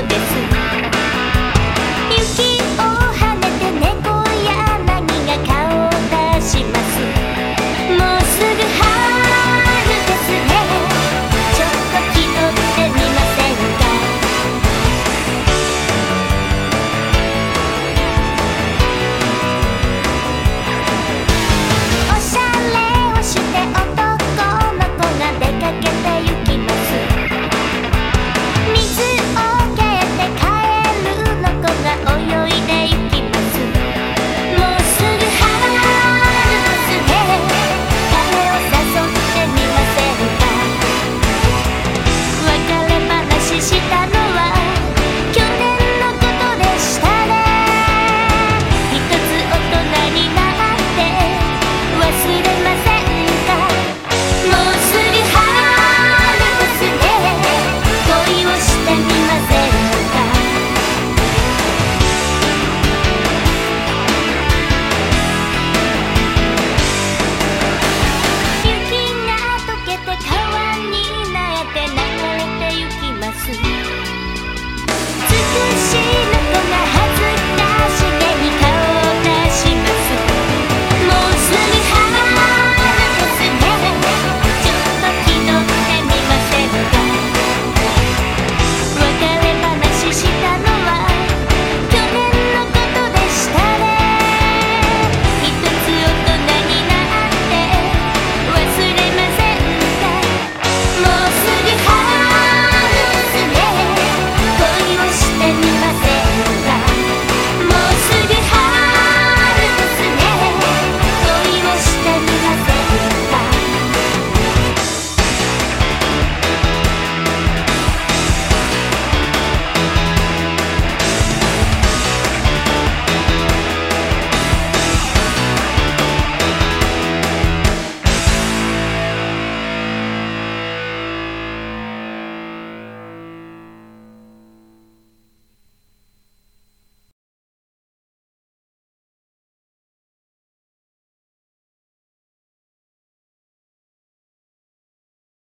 forget.